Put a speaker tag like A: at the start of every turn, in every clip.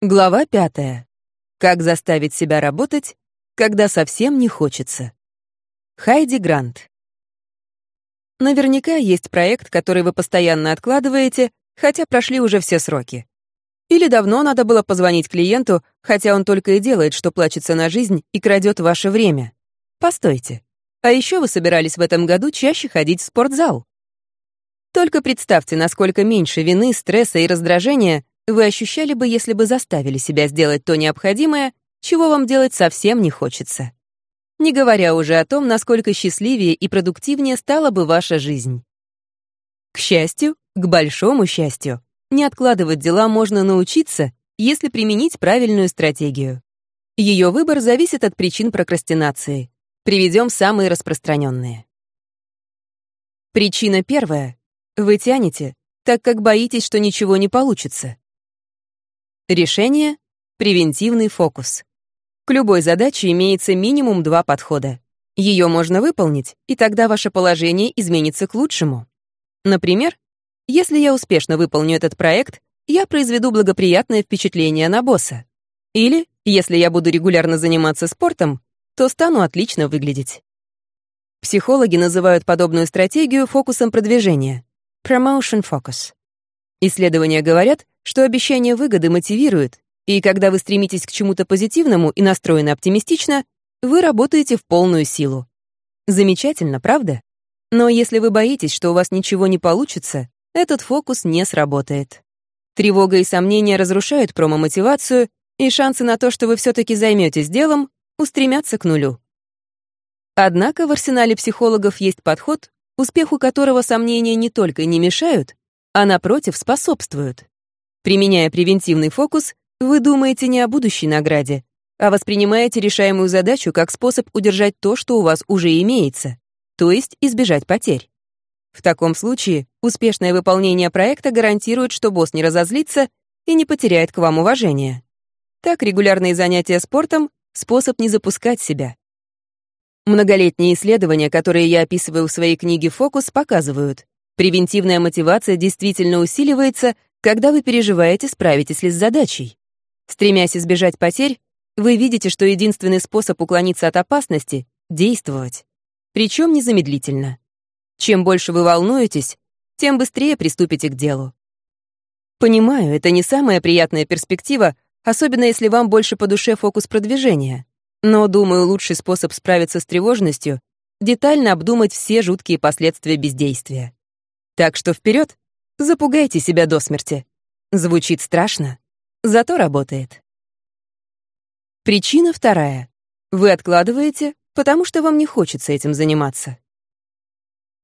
A: Глава пятая. Как заставить себя работать, когда совсем не хочется. Хайди Грант. Наверняка есть проект, который вы постоянно откладываете, хотя прошли уже все сроки. Или давно надо было позвонить клиенту, хотя он только и делает, что плачется на жизнь и крадет ваше время. Постойте. А еще вы собирались в этом году чаще ходить в спортзал. Только представьте, насколько меньше вины, стресса и раздражения — вы ощущали бы, если бы заставили себя сделать то необходимое, чего вам делать совсем не хочется. Не говоря уже о том, насколько счастливее и продуктивнее стала бы ваша жизнь. К счастью, к большому счастью, не откладывать дела можно научиться, если применить правильную стратегию. Ее выбор зависит от причин прокрастинации. Приведем самые распространенные. Причина первая. Вы тянете, так как боитесь, что ничего не получится. Решение — превентивный фокус. К любой задаче имеется минимум два подхода. Ее можно выполнить, и тогда ваше положение изменится к лучшему. Например, если я успешно выполню этот проект, я произведу благоприятное впечатление на босса. Или, если я буду регулярно заниматься спортом, то стану отлично выглядеть. Психологи называют подобную стратегию фокусом продвижения — promotion focus. Исследования говорят, что обещание выгоды мотивирует, и когда вы стремитесь к чему-то позитивному и настроены оптимистично, вы работаете в полную силу. Замечательно, правда? Но если вы боитесь, что у вас ничего не получится, этот фокус не сработает. Тревога и сомнения разрушают промо-мотивацию, и шансы на то, что вы все-таки займетесь делом, устремятся к нулю. Однако в арсенале психологов есть подход, успеху которого сомнения не только не мешают, а напротив способствуют. Применяя превентивный фокус, вы думаете не о будущей награде, а воспринимаете решаемую задачу как способ удержать то, что у вас уже имеется, то есть избежать потерь. В таком случае успешное выполнение проекта гарантирует, что босс не разозлится и не потеряет к вам уважение. Так регулярные занятия спортом — способ не запускать себя. Многолетние исследования, которые я описываю в своей книге «Фокус», показывают, превентивная мотивация действительно усиливается — когда вы переживаете, справитесь ли с задачей? Стремясь избежать потерь, вы видите, что единственный способ уклониться от опасности — действовать. Причем незамедлительно. Чем больше вы волнуетесь, тем быстрее приступите к делу. Понимаю, это не самая приятная перспектива, особенно если вам больше по душе фокус продвижения. Но, думаю, лучший способ справиться с тревожностью — детально обдумать все жуткие последствия бездействия. Так что вперед! Запугайте себя до смерти. Звучит страшно, зато работает. Причина вторая. Вы откладываете, потому что вам не хочется этим заниматься.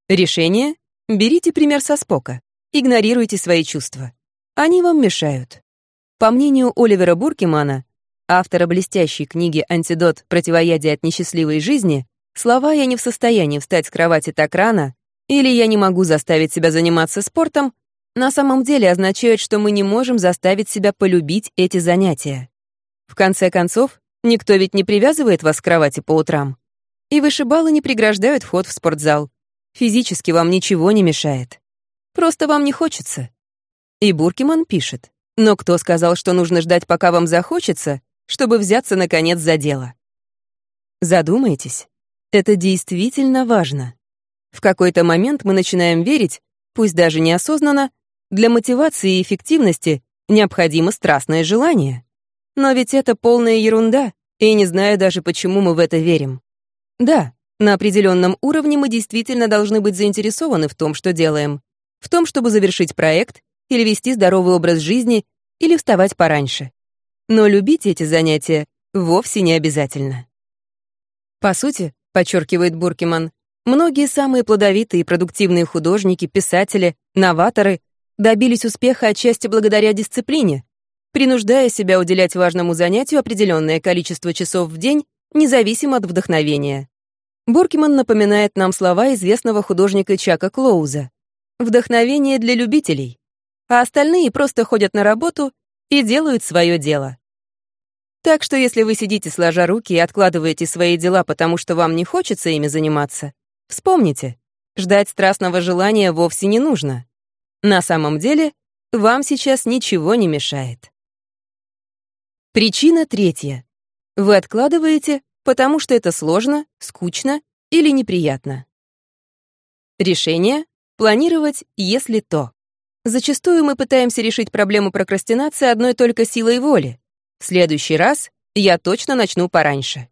A: Решение. Берите пример со Спока. Игнорируйте свои чувства. Они вам мешают. По мнению Оливера Буркимана, автора блестящей книги «Антидот. Противоядие от несчастливой жизни», слова «я не в состоянии встать с кровати так рано» или «я не могу заставить себя заниматься спортом» на самом деле означает, что мы не можем заставить себя полюбить эти занятия. В конце концов, никто ведь не привязывает вас к кровати по утрам. И вышибалы не преграждают вход в спортзал. Физически вам ничего не мешает. Просто вам не хочется. И Буркиман пишет. Но кто сказал, что нужно ждать, пока вам захочется, чтобы взяться, наконец, за дело? Задумайтесь. Это действительно важно. В какой-то момент мы начинаем верить, пусть даже неосознанно, для мотивации и эффективности необходимо страстное желание. Но ведь это полная ерунда, и не знаю даже, почему мы в это верим. Да, на определенном уровне мы действительно должны быть заинтересованы в том, что делаем. В том, чтобы завершить проект, или вести здоровый образ жизни, или вставать пораньше. Но любить эти занятия вовсе не обязательно. По сути, подчеркивает Буркиман, многие самые плодовитые и продуктивные художники, писатели, новаторы — добились успеха отчасти благодаря дисциплине, принуждая себя уделять важному занятию определенное количество часов в день, независимо от вдохновения. Буркиман напоминает нам слова известного художника Чака Клоуза. «Вдохновение для любителей», а остальные просто ходят на работу и делают свое дело. Так что если вы сидите сложа руки и откладываете свои дела, потому что вам не хочется ими заниматься, вспомните, ждать страстного желания вовсе не нужно. На самом деле, вам сейчас ничего не мешает. Причина третья. Вы откладываете, потому что это сложно, скучно или неприятно. Решение — планировать, если то. Зачастую мы пытаемся решить проблему прокрастинации одной только силой воли. В следующий раз я точно начну пораньше.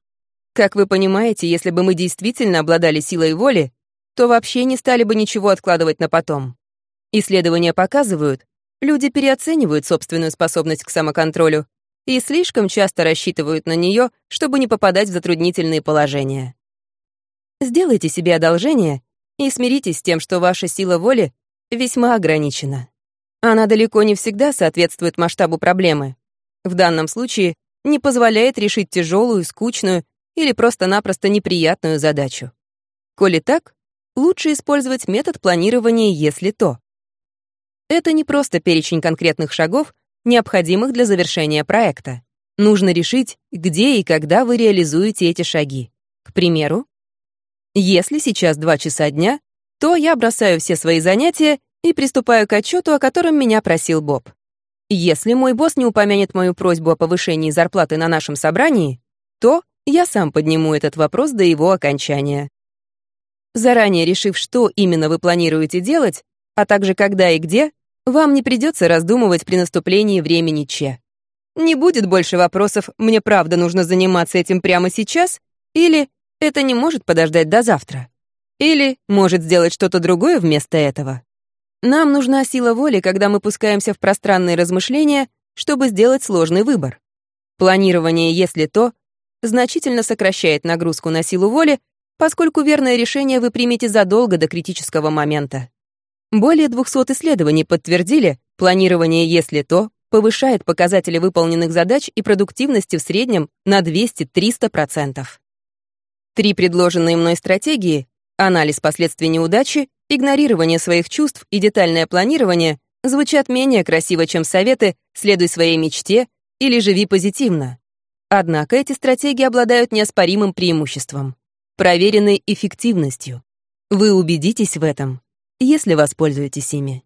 A: Как вы понимаете, если бы мы действительно обладали силой воли, то вообще не стали бы ничего откладывать на потом. Исследования показывают, люди переоценивают собственную способность к самоконтролю и слишком часто рассчитывают на нее, чтобы не попадать в затруднительные положения. Сделайте себе одолжение и смиритесь с тем, что ваша сила воли весьма ограничена. Она далеко не всегда соответствует масштабу проблемы. В данном случае не позволяет решить тяжелую, скучную или просто-напросто неприятную задачу. Коли так, лучше использовать метод планирования «если то». Это не просто перечень конкретных шагов, необходимых для завершения проекта. Нужно решить, где и когда вы реализуете эти шаги. К примеру, если сейчас 2 часа дня, то я бросаю все свои занятия и приступаю к отчету, о котором меня просил Боб. Если мой босс не упомянет мою просьбу о повышении зарплаты на нашем собрании, то я сам подниму этот вопрос до его окончания. Заранее решив, что именно вы планируете делать, а также когда и где, вам не придется раздумывать при наступлении времени Че. Не будет больше вопросов «мне правда нужно заниматься этим прямо сейчас» или «это не может подождать до завтра» или «может сделать что-то другое вместо этого». Нам нужна сила воли, когда мы пускаемся в пространные размышления, чтобы сделать сложный выбор. Планирование, если то, значительно сокращает нагрузку на силу воли, поскольку верное решение вы примете задолго до критического момента. Более 200 исследований подтвердили, планирование «если то» повышает показатели выполненных задач и продуктивности в среднем на 200-300%. Три предложенные мной стратегии — анализ последствий неудачи, игнорирование своих чувств и детальное планирование — звучат менее красиво, чем советы «следуй своей мечте» или «живи позитивно». Однако эти стратегии обладают неоспоримым преимуществом — проверенной эффективностью. Вы убедитесь в этом, если воспользуетесь ими.